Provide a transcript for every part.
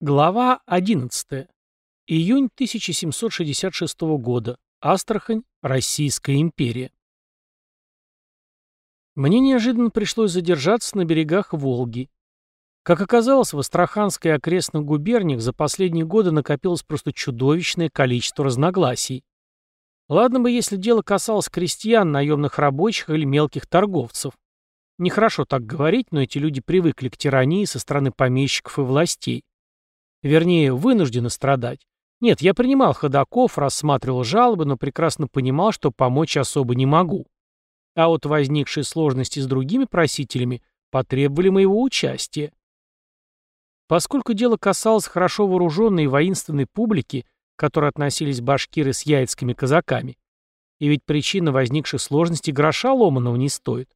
Глава 11. Июнь 1766 года. Астрахань, Российская империя. Мне неожиданно пришлось задержаться на берегах Волги. Как оказалось, в Астраханской и окрестных губерниях за последние годы накопилось просто чудовищное количество разногласий. Ладно бы, если дело касалось крестьян, наемных рабочих или мелких торговцев. Нехорошо так говорить, но эти люди привыкли к тирании со стороны помещиков и властей. Вернее, вынуждены страдать. Нет, я принимал ходаков, рассматривал жалобы, но прекрасно понимал, что помочь особо не могу. А вот возникшие сложности с другими просителями потребовали моего участия. Поскольку дело касалось хорошо вооруженной и воинственной публики, к которой относились башкиры с яицкими казаками, и ведь причина возникших сложностей гроша ломаного не стоит.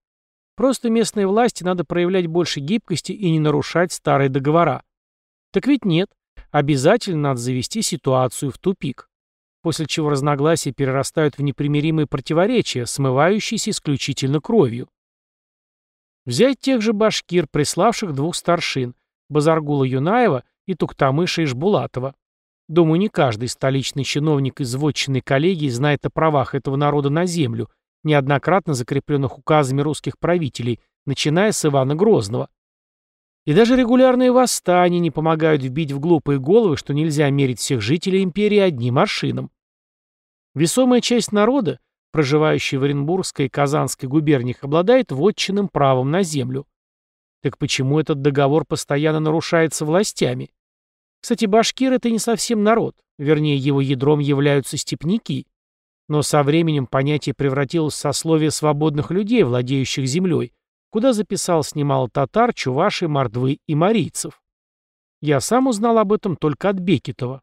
Просто местной власти надо проявлять больше гибкости и не нарушать старые договора. Так ведь нет. Обязательно надо завести ситуацию в тупик. После чего разногласия перерастают в непримиримые противоречия, смывающиеся исключительно кровью. Взять тех же башкир, приславших двух старшин, Базаргула Юнаева и Туктамыша Ишбулатова. Думаю, не каждый столичный чиновник из вотчинной коллегии знает о правах этого народа на землю, неоднократно закрепленных указами русских правителей, начиная с Ивана Грозного. И даже регулярные восстания не помогают вбить в глупые головы, что нельзя мерить всех жителей империи одним аршином. Весомая часть народа, проживающая в Оренбургской и Казанской губерниях, обладает вотчинным правом на землю. Так почему этот договор постоянно нарушается властями? Кстати, башкир — это не совсем народ, вернее, его ядром являются степняки. Но со временем понятие превратилось в сословие свободных людей, владеющих землей, куда записалось немало татар, чувашей, мордвы и марийцев. Я сам узнал об этом только от Бекетова.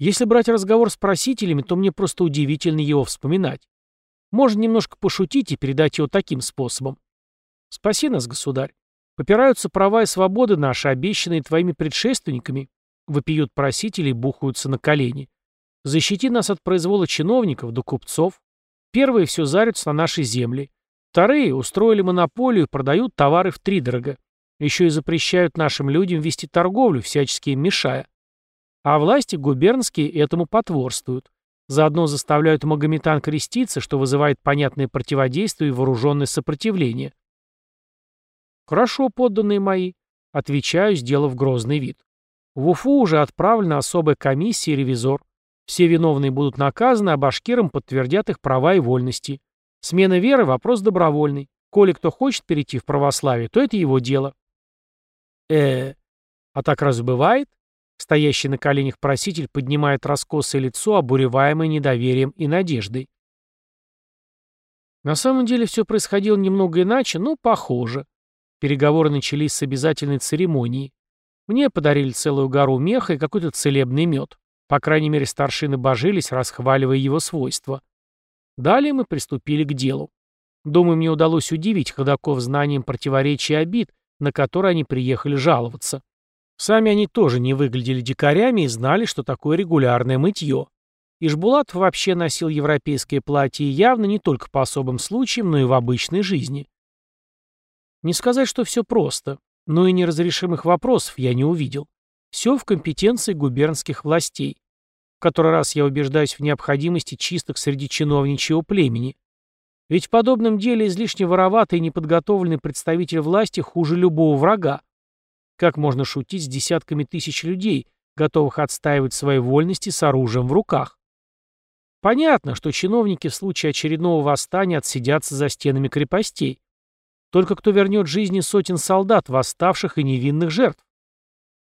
Если брать разговор с просителями, то мне просто удивительно его вспоминать. Можно немножко пошутить и передать его таким способом. Спаси нас, государь. Попираются права и свободы наши, обещанные твоими предшественниками. Вопиют просители и бухаются на колени. Защити нас от произвола чиновников до купцов. Первые все зарятся на нашей земле. Вторые устроили монополию и продают товары втридорога. Еще и запрещают нашим людям вести торговлю, всячески им мешая. А власти губернские этому потворствуют. Заодно заставляют магометан креститься, что вызывает понятное противодействие и вооруженное сопротивление. «Хорошо, подданные мои», — отвечаю, сделав грозный вид. В Уфу уже отправлена особая комиссия и ревизор. Все виновные будут наказаны, а башкирам подтвердят их права и вольности. Смена веры – вопрос добровольный. Коли кто хочет перейти в православие, то это его дело. э а так разве бывает? Стоящий на коленях проситель поднимает раскосое лицо, обуреваемое недоверием и надеждой. На самом деле все происходило немного иначе, но похоже. Переговоры начались с обязательной церемонии. Мне подарили целую гору меха и какой-то целебный мед. По крайней мере, старшины божились, расхваливая его свойства. Далее мы приступили к делу. Думаю, мне удалось удивить ходаков знанием противоречий и обид, на которые они приехали жаловаться. Сами они тоже не выглядели дикарями и знали, что такое регулярное мытье. Ишбулат вообще носил европейское платье явно не только по особым случаям, но и в обычной жизни. Не сказать, что все просто, но и неразрешимых вопросов я не увидел. Все в компетенции губернских властей. В который раз я убеждаюсь в необходимости чисток среди чиновничьего племени. Ведь в подобном деле излишне вороватый и неподготовленный представитель власти хуже любого врага. Как можно шутить с десятками тысяч людей, готовых отстаивать свои вольности с оружием в руках? Понятно, что чиновники в случае очередного восстания отсидятся за стенами крепостей. Только кто вернет жизни сотен солдат, восставших и невинных жертв?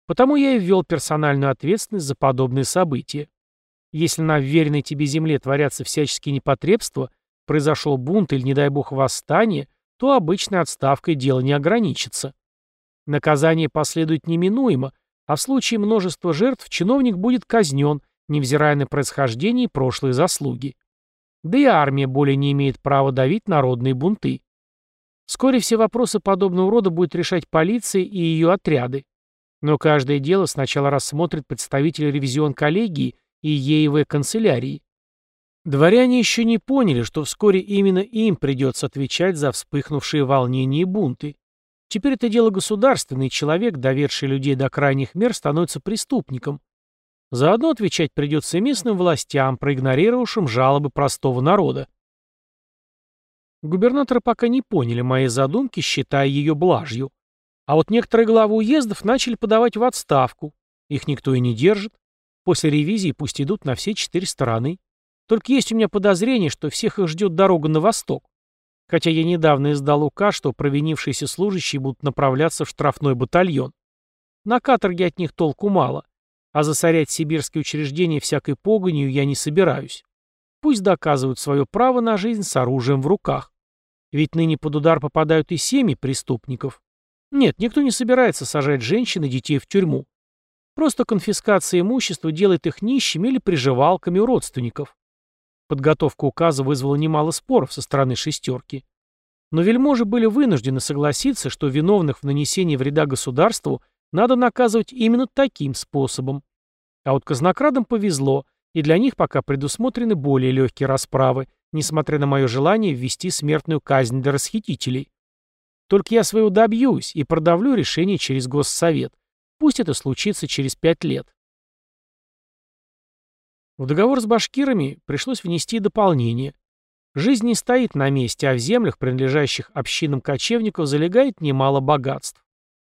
Потому я и ввел персональную ответственность за подобные события. Если на вверенной тебе земле творятся всяческие непотребства, произошел бунт или, не дай бог, восстание, то обычной отставкой дело не ограничится. Наказание последует неминуемо, а в случае множества жертв чиновник будет казнен, невзирая на происхождение и прошлые заслуги. Да и армия более не имеет права давить народные бунты. Вскоре все вопросы подобного рода будет решать полиция и ее отряды. Но каждое дело сначала рассмотрит представитель ревизион-коллегии и Еевой канцелярии. Дворяне еще не поняли, что вскоре именно им придется отвечать за вспыхнувшие волнения и бунты. Теперь это дело государственное, и человек, доверший людей до крайних мер, становится преступником. Заодно отвечать придется и местным властям, проигнорировавшим жалобы простого народа. Губернаторы пока не поняли моей задумки, считая ее блажью. А вот некоторые главы уездов начали подавать в отставку. Их никто и не держит. После ревизии пусть идут на все четыре стороны. Только есть у меня подозрение, что всех их ждет дорога на восток. Хотя я недавно издал указ, что провинившиеся служащие будут направляться в штрафной батальон. На каторге от них толку мало. А засорять сибирские учреждения всякой погонью я не собираюсь. Пусть доказывают свое право на жизнь с оружием в руках. Ведь ныне под удар попадают и семьи преступников. Нет, никто не собирается сажать женщин и детей в тюрьму. Просто конфискация имущества делает их нищими или приживалками у родственников. Подготовка указа вызвала немало споров со стороны «шестерки». Но вельможи были вынуждены согласиться, что виновных в нанесении вреда государству надо наказывать именно таким способом. А вот казнокрадам повезло, и для них пока предусмотрены более легкие расправы, несмотря на мое желание ввести смертную казнь для расхитителей. Только я своего добьюсь и продавлю решение через Госсовет. Пусть это случится через пять лет. В договор с башкирами пришлось внести дополнение. Жизнь не стоит на месте, а в землях, принадлежащих общинам кочевников, залегает немало богатств.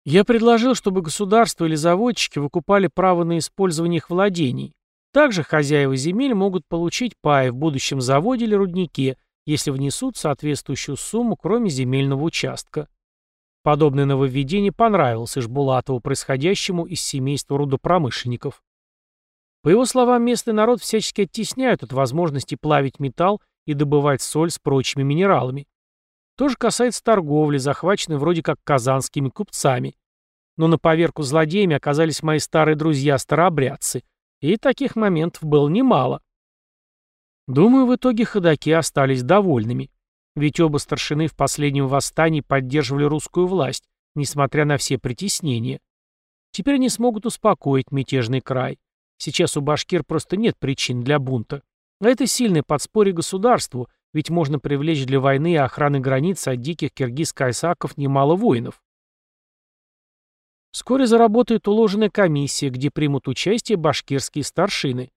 Я предложил, чтобы государство или заводчики выкупали право на использование их владений. Также хозяева земель могут получить паи в будущем заводе или руднике, если внесут соответствующую сумму, кроме земельного участка. Подобное нововведение понравилось Ишбулатову, происходящему из семейства рудопромышленников. По его словам, местный народ всячески оттесняют от возможности плавить металл и добывать соль с прочими минералами. То же касается торговли, захваченной вроде как казанскими купцами. Но на поверку злодеями оказались мои старые друзья-старообрядцы, и таких моментов было немало. Думаю, в итоге ходаки остались довольными. Ведь оба старшины в последнем восстании поддерживали русскую власть, несмотря на все притеснения. Теперь они смогут успокоить мятежный край. Сейчас у башкир просто нет причин для бунта. А это сильное подспорье государству, ведь можно привлечь для войны и охраны границ от диких киргиз-кайсаков немало воинов. Вскоре заработает уложенная комиссия, где примут участие башкирские старшины.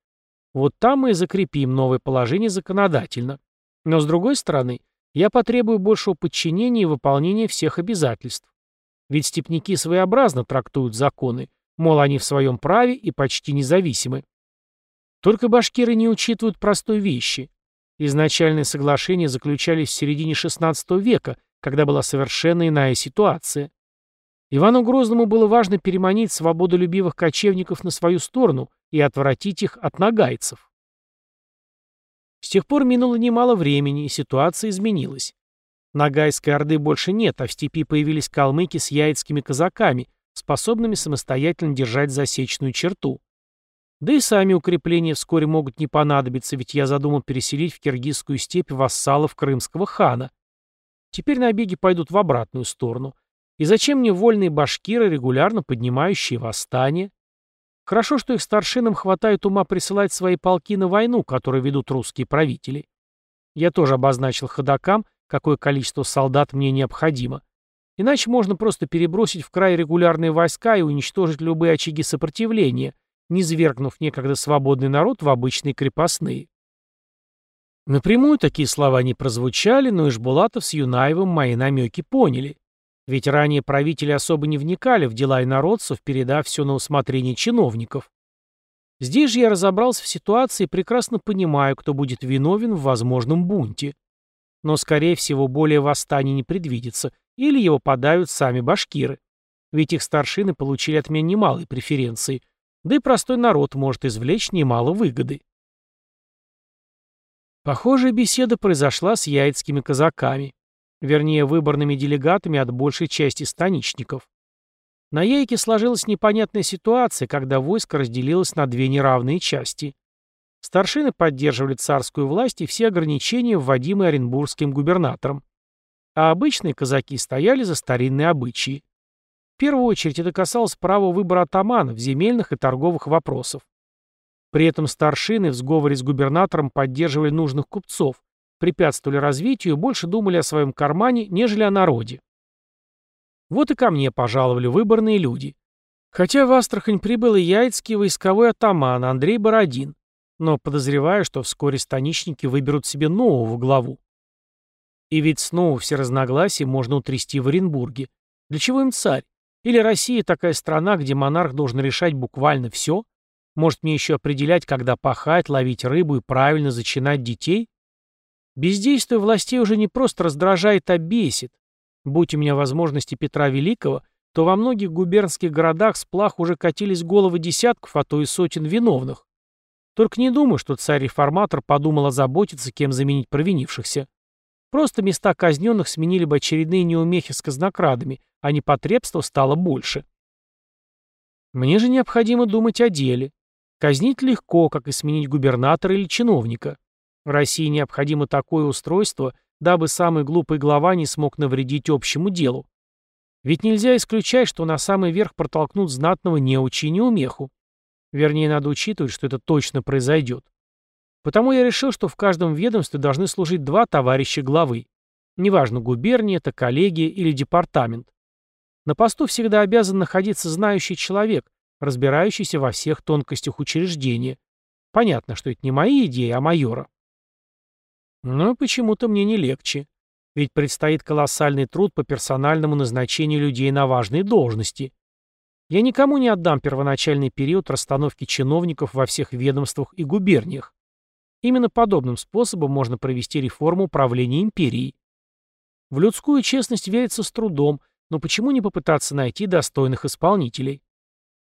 Вот там мы и закрепим новое положение законодательно. Но с другой стороны, я потребую большего подчинения и выполнения всех обязательств. Ведь степняки своеобразно трактуют законы, мол, они в своем праве и почти независимы. Только башкиры не учитывают простой вещи. Изначальные соглашения заключались в середине XVI века, когда была совершенно иная ситуация. Ивану Грозному было важно переманить свободолюбивых кочевников на свою сторону и отвратить их от нагайцев. С тех пор минуло немало времени, и ситуация изменилась. Нагайской орды больше нет, а в степи появились калмыки с яицкими казаками, способными самостоятельно держать засечную черту. Да и сами укрепления вскоре могут не понадобиться, ведь я задумал переселить в киргизскую степь вассалов крымского хана. Теперь набеги пойдут в обратную сторону. И зачем мне вольные башкиры, регулярно поднимающие восстание? Хорошо, что их старшинам хватает ума присылать свои полки на войну, которую ведут русские правители. Я тоже обозначил ходокам, какое количество солдат мне необходимо. Иначе можно просто перебросить в край регулярные войска и уничтожить любые очаги сопротивления, не свергнув некогда свободный народ в обычные крепостные. Напрямую такие слова не прозвучали, но Ишбулатов с Юнаевым мои намеки поняли. Ведь ранее правители особо не вникали в дела инородцев, передав все на усмотрение чиновников. Здесь же я разобрался в ситуации и прекрасно понимаю, кто будет виновен в возможном бунте. Но, скорее всего, более восстаний не предвидится, или его подают сами башкиры. Ведь их старшины получили от меня немалые преференции, да и простой народ может извлечь немало выгоды. Похожая беседа произошла с яицкими казаками вернее, выборными делегатами от большей части станичников. На Яйке сложилась непонятная ситуация, когда войско разделилось на две неравные части. Старшины поддерживали царскую власть и все ограничения, вводимые оренбургским губернатором. А обычные казаки стояли за старинные обычаи. В первую очередь это касалось права выбора атаманов, земельных и торговых вопросов. При этом старшины в сговоре с губернатором поддерживали нужных купцов, препятствовали развитию и больше думали о своем кармане, нежели о народе. Вот и ко мне пожаловали выборные люди. Хотя в Астрахань прибыл и яицкий войсковой атаман Андрей Бородин, но подозреваю, что вскоре станичники выберут себе нового главу. И ведь снова все разногласия можно утрясти в Оренбурге. Для чего им царь? Или Россия такая страна, где монарх должен решать буквально все? Может мне еще определять, когда пахать, ловить рыбу и правильно зачинать детей? Бездействие властей уже не просто раздражает, а бесит. Будь у меня возможности Петра Великого, то во многих губернских городах сплах уже катились головы десятков, а то и сотен виновных. Только не думаю, что царь-реформатор подумал озаботиться, кем заменить провинившихся. Просто места казненных сменили бы очередные неумехи с казнокрадами, а непотребства стало больше. Мне же необходимо думать о деле. Казнить легко, как и сменить губернатора или чиновника. России необходимо такое устройство, дабы самый глупый глава не смог навредить общему делу. Ведь нельзя исключать, что на самый верх протолкнут знатного неучи и неумеху. Вернее, надо учитывать, что это точно произойдет. Потому я решил, что в каждом ведомстве должны служить два товарища главы. Неважно, губерния это, коллегия или департамент. На посту всегда обязан находиться знающий человек, разбирающийся во всех тонкостях учреждения. Понятно, что это не мои идеи, а майора. Но почему-то мне не легче. Ведь предстоит колоссальный труд по персональному назначению людей на важные должности. Я никому не отдам первоначальный период расстановки чиновников во всех ведомствах и губерниях. Именно подобным способом можно провести реформу управления империей. В людскую честность верится с трудом, но почему не попытаться найти достойных исполнителей?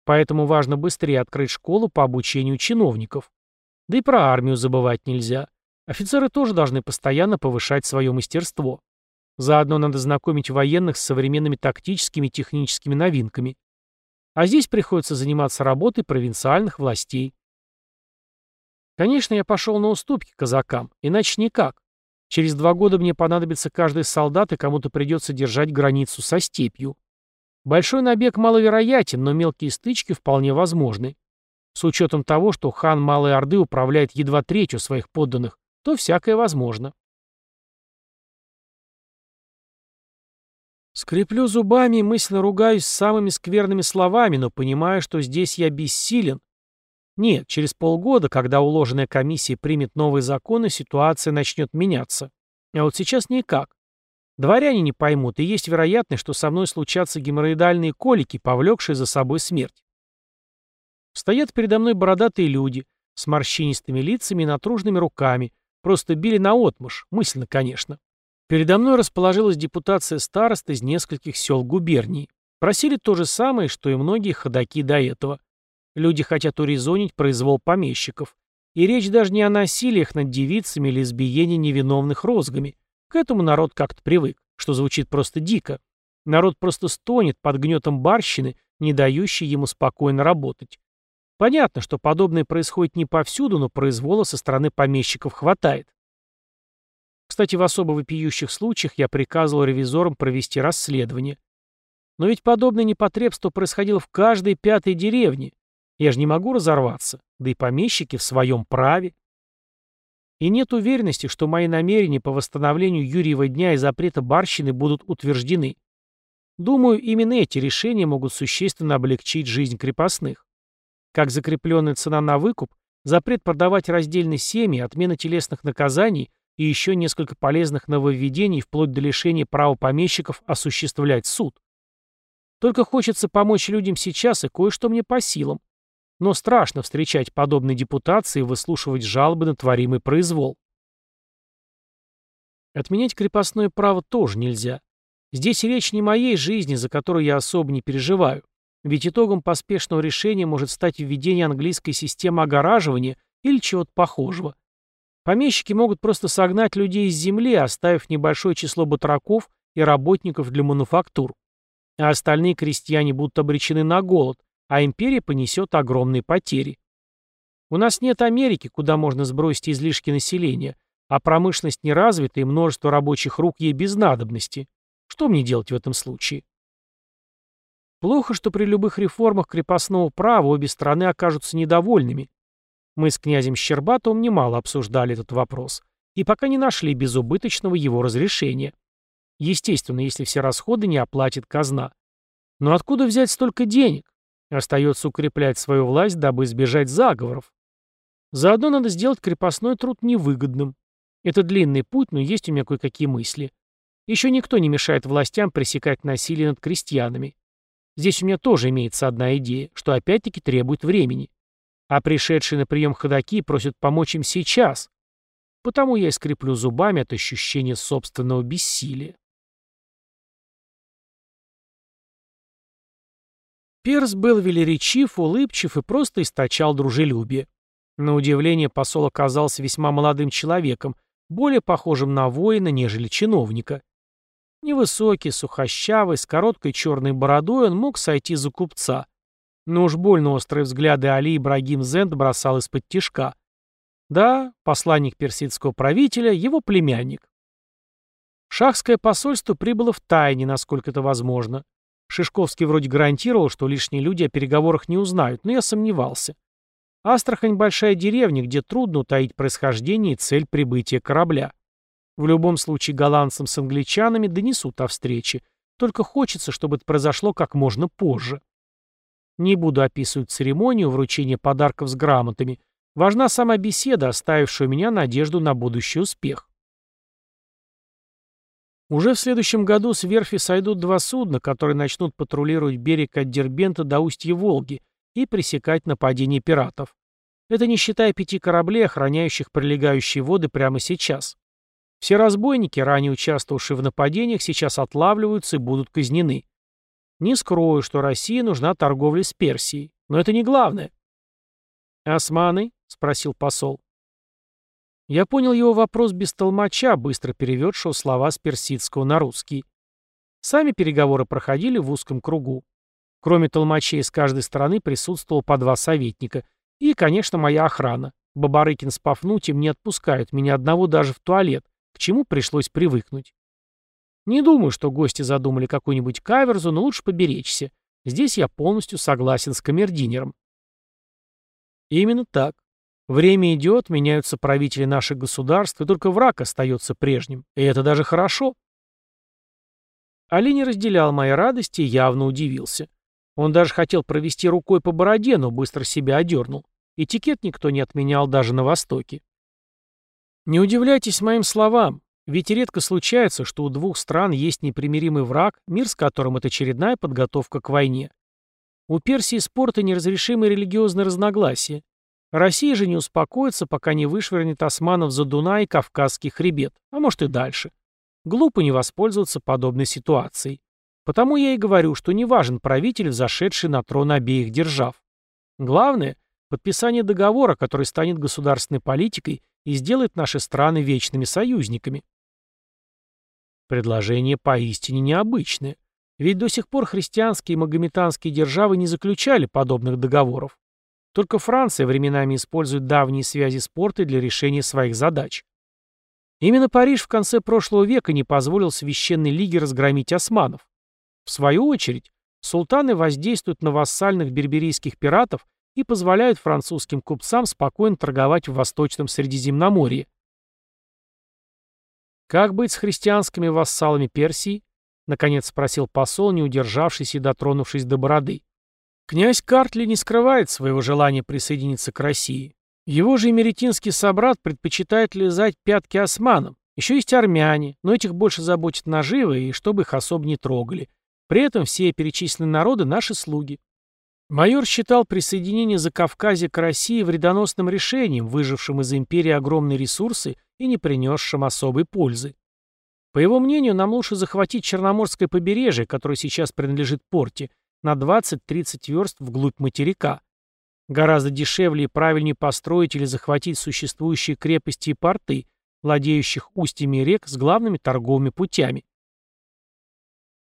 Поэтому важно быстрее открыть школу по обучению чиновников. Да и про армию забывать нельзя. Офицеры тоже должны постоянно повышать свое мастерство. Заодно надо знакомить военных с современными тактическими и техническими новинками. А здесь приходится заниматься работой провинциальных властей. Конечно, я пошел на уступки казакам, иначе никак. Через два года мне понадобится каждый солдат, и кому-то придется держать границу со степью. Большой набег маловероятен, но мелкие стычки вполне возможны. С учетом того, что хан Малой Орды управляет едва третью своих подданных, то всякое возможно. Скреплю зубами и мысленно ругаюсь самыми скверными словами, но понимаю, что здесь я бессилен. Нет, через полгода, когда уложенная комиссия примет новые законы, ситуация начнет меняться. А вот сейчас никак. Дворяне не поймут, и есть вероятность, что со мной случатся геморроидальные колики, повлекшие за собой смерть. Стоят передо мной бородатые люди, с морщинистыми лицами и натружными руками, просто били наотмашь, мысленно, конечно. Передо мной расположилась депутация старост из нескольких сел губернии. Просили то же самое, что и многие ходаки до этого. Люди хотят урезонить произвол помещиков. И речь даже не о насилиях над девицами или избиении невиновных розгами. К этому народ как-то привык, что звучит просто дико. Народ просто стонет под гнетом барщины, не дающей ему спокойно работать. Понятно, что подобное происходит не повсюду, но произвола со стороны помещиков хватает. Кстати, в особо вопиющих случаях я приказывал ревизорам провести расследование. Но ведь подобное непотребство происходило в каждой пятой деревне. Я же не могу разорваться, да и помещики в своем праве. И нет уверенности, что мои намерения по восстановлению Юрьева дня и запрета барщины будут утверждены. Думаю, именно эти решения могут существенно облегчить жизнь крепостных. Как закрепленная цена на выкуп, запрет продавать раздельные семьи, отмена телесных наказаний и еще несколько полезных нововведений вплоть до лишения права помещиков осуществлять суд. Только хочется помочь людям сейчас и кое-что мне по силам. Но страшно встречать подобные депутации и выслушивать жалобы на творимый произвол. Отменять крепостное право тоже нельзя. Здесь речь не моей жизни, за которую я особо не переживаю. Ведь итогом поспешного решения может стать введение английской системы огораживания или чего-то похожего. Помещики могут просто согнать людей из земли, оставив небольшое число батраков и работников для мануфактур. А остальные крестьяне будут обречены на голод, а империя понесет огромные потери. У нас нет Америки, куда можно сбросить излишки населения, а промышленность не развита и множество рабочих рук ей без надобности. Что мне делать в этом случае? Плохо, что при любых реформах крепостного права обе страны окажутся недовольными. Мы с князем Щербатовым немало обсуждали этот вопрос и пока не нашли безубыточного его разрешения. Естественно, если все расходы не оплатит казна. Но откуда взять столько денег? Остается укреплять свою власть, дабы избежать заговоров. Заодно надо сделать крепостной труд невыгодным. Это длинный путь, но есть у меня кое-какие мысли. Еще никто не мешает властям пресекать насилие над крестьянами. Здесь у меня тоже имеется одна идея, что опять-таки требует времени. А пришедшие на прием ходаки просят помочь им сейчас. Потому я и скреплю зубами от ощущения собственного бессилия. Перс был велеречив, улыбчив и просто источал дружелюбие. На удивление посол оказался весьма молодым человеком, более похожим на воина, нежели чиновника. Невысокий, сухощавый, с короткой черной бородой он мог сойти за купца. Но уж больно острые взгляды Али Ибрагим Зент бросал из-под тишка. Да, посланник персидского правителя, его племянник. Шахское посольство прибыло в тайне, насколько это возможно. Шишковский вроде гарантировал, что лишние люди о переговорах не узнают, но я сомневался. Астрахань — большая деревня, где трудно утаить происхождение и цель прибытия корабля. В любом случае голландцам с англичанами донесут о встрече. Только хочется, чтобы это произошло как можно позже. Не буду описывать церемонию вручения подарков с грамотами. Важна сама беседа, оставившая у меня надежду на будущий успех. Уже в следующем году с верфи сойдут два судна, которые начнут патрулировать берег от Дербента до устья Волги и пресекать нападение пиратов. Это не считая пяти кораблей, охраняющих прилегающие воды прямо сейчас. Все разбойники, ранее участвовавшие в нападениях, сейчас отлавливаются и будут казнены. Не скрою, что России нужна торговля с Персией, но это не главное. «Османы?» — спросил посол. Я понял его вопрос без толмача, быстро переведшего слова с персидского на русский. Сами переговоры проходили в узком кругу. Кроме толмачей с каждой стороны присутствовало по два советника. И, конечно, моя охрана. Бабарыкин с Пафнутием не отпускают меня одного даже в туалет, к чему пришлось привыкнуть. Не думаю, что гости задумали какую-нибудь каверзу, но лучше поберечься. Здесь я полностью согласен с камердинером. Именно так. Время идет, меняются правители наших государств, и только враг остается прежним. И это даже хорошо. Али не разделял моей радости и явно удивился. Он даже хотел провести рукой по бороде, но быстро себя одернул. Этикет никто не отменял даже на Востоке. Не удивляйтесь моим словам, ведь редко случается, что у двух стран есть непримиримый враг, мир с которым это очередная подготовка к войне. У Персии спорта неразрешимые религиозные разногласия. Россия же не успокоится, пока не вышвырнет османов за Дунай и Кавказский хребет, а может и дальше. Глупо не воспользоваться подобной ситуацией. Потому я и говорю, что не важен правитель, взошедший на трон обеих держав. Главное – подписание договора, который станет государственной политикой и сделает наши страны вечными союзниками. Предложение поистине необычное. Ведь до сих пор христианские и магометанские державы не заключали подобных договоров. Только Франция временами использует давние связи с портой для решения своих задач. Именно Париж в конце прошлого века не позволил Священной Лиге разгромить османов. В свою очередь, султаны воздействуют на вассальных берберийских пиратов и позволяют французским купцам спокойно торговать в Восточном Средиземноморье. «Как быть с христианскими вассалами Персии?» — наконец спросил посол, не удержавшись и дотронувшись до бороды. Князь Картли не скрывает своего желания присоединиться к России. Его же эмеретинский собрат предпочитает лизать пятки османам. Еще есть армяне, но этих больше заботят наживы и чтобы их особо не трогали. При этом все перечисленные народы – наши слуги. Майор считал присоединение Закавказья к России вредоносным решением, выжившим из империи огромные ресурсы и не принесшим особой пользы. По его мнению, нам лучше захватить Черноморское побережье, которое сейчас принадлежит порте, на 20-30 верст вглубь материка. Гораздо дешевле и правильнее построить или захватить существующие крепости и порты, владеющих устьями рек с главными торговыми путями.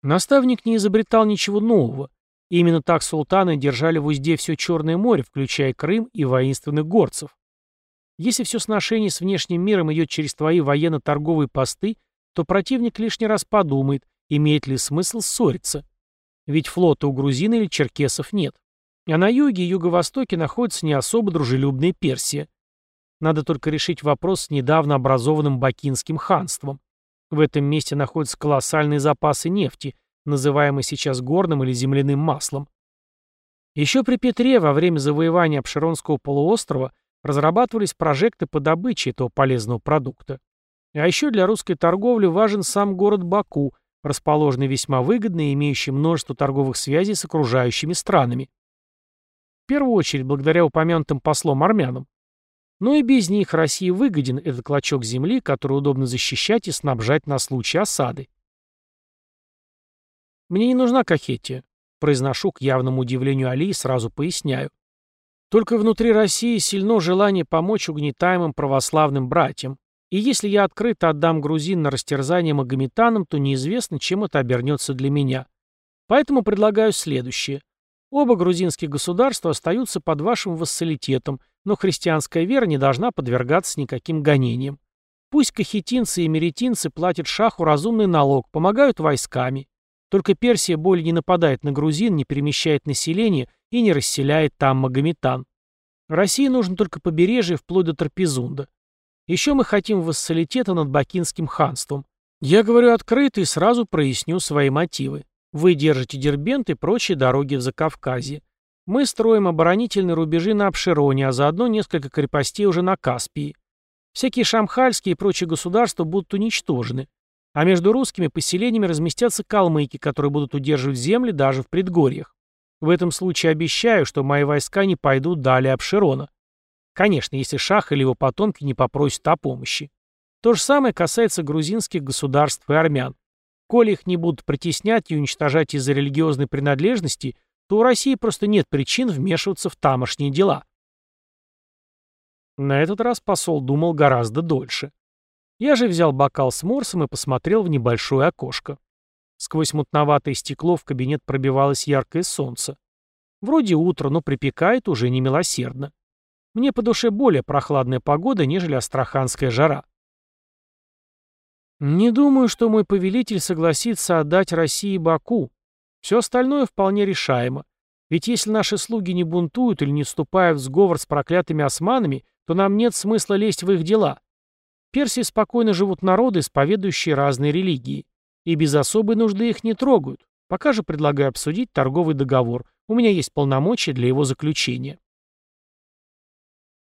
Наставник не изобретал ничего нового. Именно так султаны держали в узде все Черное море, включая Крым и воинственных горцев. Если все сношение с внешним миром идет через твои военно-торговые посты, то противник лишний раз подумает, имеет ли смысл ссориться. Ведь флота у грузин или черкесов нет. А на юге и юго-востоке находится не особо дружелюбная Персия. Надо только решить вопрос с недавно образованным Бакинским ханством. В этом месте находятся колоссальные запасы нефти, называемый сейчас горным или земляным маслом. Еще при Петре во время завоевания Обширонского полуострова разрабатывались прожекты по добыче этого полезного продукта. А еще для русской торговли важен сам город Баку, расположенный весьма выгодно и имеющий множество торговых связей с окружающими странами. В первую очередь благодаря упомянутым послом армянам. Но и без них России выгоден этот клочок земли, который удобно защищать и снабжать на случай осады. Мне не нужна Кахетия. Произношу к явному удивлению Али и сразу поясняю. Только внутри России сильно желание помочь угнетаемым православным братьям. И если я открыто отдам грузин на растерзание магометанам, то неизвестно, чем это обернется для меня. Поэтому предлагаю следующее. Оба грузинских государства остаются под вашим вассалитетом, но христианская вера не должна подвергаться никаким гонениям. Пусть кахетинцы и меретинцы платят шаху разумный налог, помогают войсками. Только Персия более не нападает на грузин, не перемещает население и не расселяет там магометан. России нужно только побережье вплоть до Трапезунда. Еще мы хотим вассалитета над Бакинским ханством. Я говорю открыто и сразу проясню свои мотивы. Вы держите Дербент и прочие дороги в Закавказье. Мы строим оборонительные рубежи на Обшироне, а заодно несколько крепостей уже на Каспии. Всякие шамхальские и прочие государства будут уничтожены. А между русскими поселениями разместятся калмыки, которые будут удерживать земли даже в предгорьях. В этом случае обещаю, что мои войска не пойдут далее Обширона. Конечно, если Шах или его потомки не попросят о помощи. То же самое касается грузинских государств и армян. Коли их не будут притеснять и уничтожать из-за религиозной принадлежности, то у России просто нет причин вмешиваться в тамошние дела. На этот раз посол думал гораздо дольше. Я же взял бокал с морсом и посмотрел в небольшое окошко. Сквозь мутноватое стекло в кабинет пробивалось яркое солнце. Вроде утро, но припекает уже немилосердно. Мне по душе более прохладная погода, нежели астраханская жара. Не думаю, что мой повелитель согласится отдать России Баку. Все остальное вполне решаемо. Ведь если наши слуги не бунтуют или не вступают в сговор с проклятыми османами, то нам нет смысла лезть в их дела. Персии спокойно живут народы, исповедующие разные религии. И без особой нужды их не трогают. Пока же предлагаю обсудить торговый договор. У меня есть полномочия для его заключения.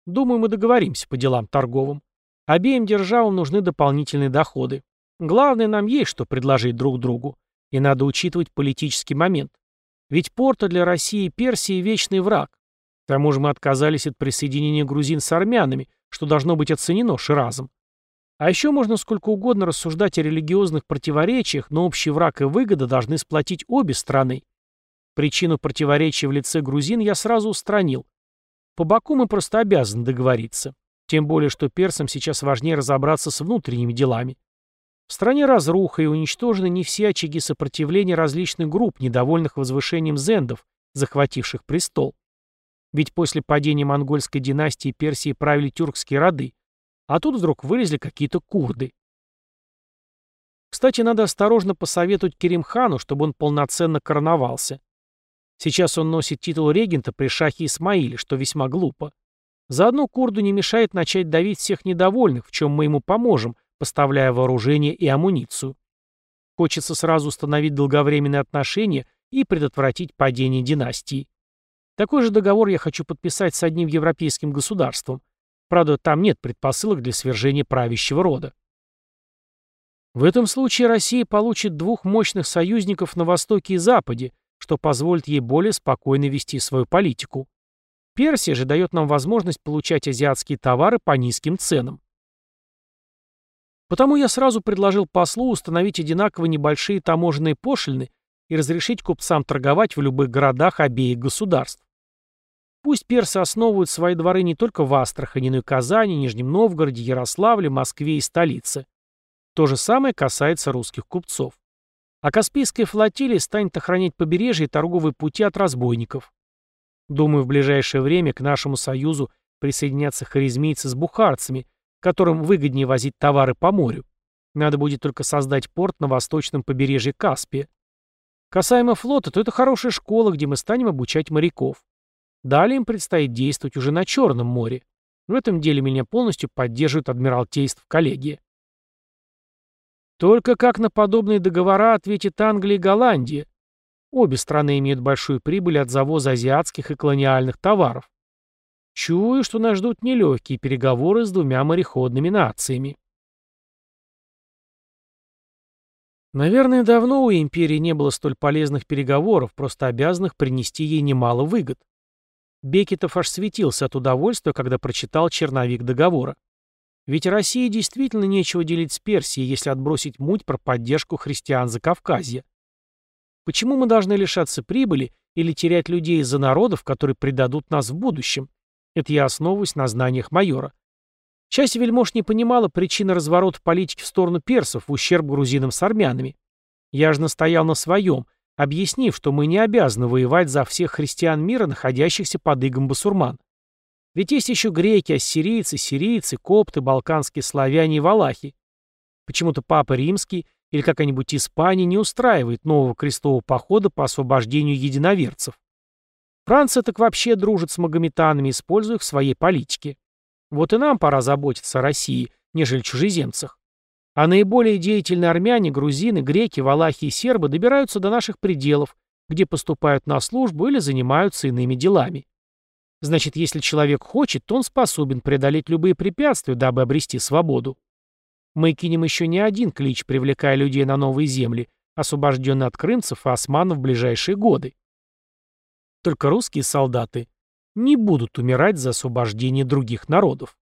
Думаю, мы договоримся по делам торговым. Обеим державам нужны дополнительные доходы. Главное, нам есть что предложить друг другу. И надо учитывать политический момент. Ведь Порто для России и Персии вечный враг. К тому же мы отказались от присоединения грузин с армянами, что должно быть оценено Ширазом. А еще можно сколько угодно рассуждать о религиозных противоречиях, но общий враг и выгода должны сплотить обе страны. Причину противоречия в лице грузин я сразу устранил. По Баку мы просто обязаны договориться. Тем более, что персам сейчас важнее разобраться с внутренними делами. В стране разруха и уничтожены не все очаги сопротивления различных групп, недовольных возвышением зендов, захвативших престол. Ведь после падения монгольской династии Персии правили тюркские роды, а тут вдруг вылезли какие-то курды. Кстати, надо осторожно посоветовать Керимхану, чтобы он полноценно короновался. Сейчас он носит титул регента при шахе Исмаиле, что весьма глупо. Заодно Курду не мешает начать давить всех недовольных, в чем мы ему поможем, поставляя вооружение и амуницию. Хочется сразу установить долговременные отношения и предотвратить падение династии. Такой же договор я хочу подписать с одним европейским государством. Правда, там нет предпосылок для свержения правящего рода. В этом случае Россия получит двух мощных союзников на Востоке и Западе, что позволит ей более спокойно вести свою политику. Персия же дает нам возможность получать азиатские товары по низким ценам. Потому я сразу предложил послу установить одинаково небольшие таможенные пошлины и разрешить купцам торговать в любых городах обеих государств. Пусть персы основывают свои дворы не только в Астрахани, но и Казани, Нижнем Новгороде, Ярославле, Москве и столице. То же самое касается русских купцов. А Каспийская флотилия станет охранять побережье и торговые пути от разбойников. Думаю, в ближайшее время к нашему союзу присоединятся харизмийцы с бухарцами, которым выгоднее возить товары по морю. Надо будет только создать порт на восточном побережье Каспия. Касаемо флота, то это хорошая школа, где мы станем обучать моряков. Далее им предстоит действовать уже на Черном море. В этом деле меня полностью поддерживает Адмиралтейство коллегия. Только как на подобные договора ответит Англия и Голландия? Обе страны имеют большую прибыль от завоза азиатских и колониальных товаров. Чую, что нас ждут нелегкие переговоры с двумя мореходными нациями. Наверное, давно у империи не было столь полезных переговоров, просто обязанных принести ей немало выгод. Бекетов аж светился от удовольствия, когда прочитал черновик договора. Ведь России действительно нечего делить с Персией, если отбросить муть про поддержку христиан за Кавказье. Почему мы должны лишаться прибыли или терять людей из-за народов, которые предадут нас в будущем? Это я основываюсь на знаниях майора. Часть вельмож не понимала причины разворота политики в сторону персов в ущерб грузинам с армянами. Я же настоял на своем, объяснив, что мы не обязаны воевать за всех христиан мира, находящихся под игом басурман. Ведь есть еще греки, ассирийцы, сирийцы, копты, балканские славяне и валахи. Почему-то Папа Римский или какая-нибудь Испания не устраивает нового крестового похода по освобождению единоверцев. Франция так вообще дружит с магометанами, используя их в своей политике. Вот и нам пора заботиться о России, нежели чужеземцах. А наиболее деятельные армяне, грузины, греки, валахи и сербы добираются до наших пределов, где поступают на службу или занимаются иными делами. Значит, если человек хочет, то он способен преодолеть любые препятствия, дабы обрести свободу. Мы кинем еще не один клич, привлекая людей на новые земли, освобожденные от крымцев и османов в ближайшие годы. Только русские солдаты не будут умирать за освобождение других народов.